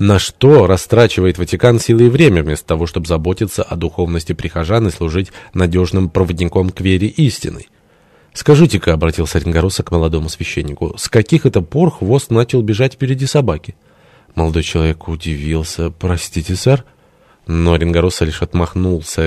На что растрачивает Ватикан силы и время, вместо того, чтобы заботиться о духовности прихожан и служить надежным проводником к вере истины? «Скажите-ка», — обратился Оренгороса к молодому священнику, — «с каких это пор хвост начал бежать впереди собаки?» Молодой человек удивился. «Простите, сэр?» Но Оренгороса лишь отмахнулся.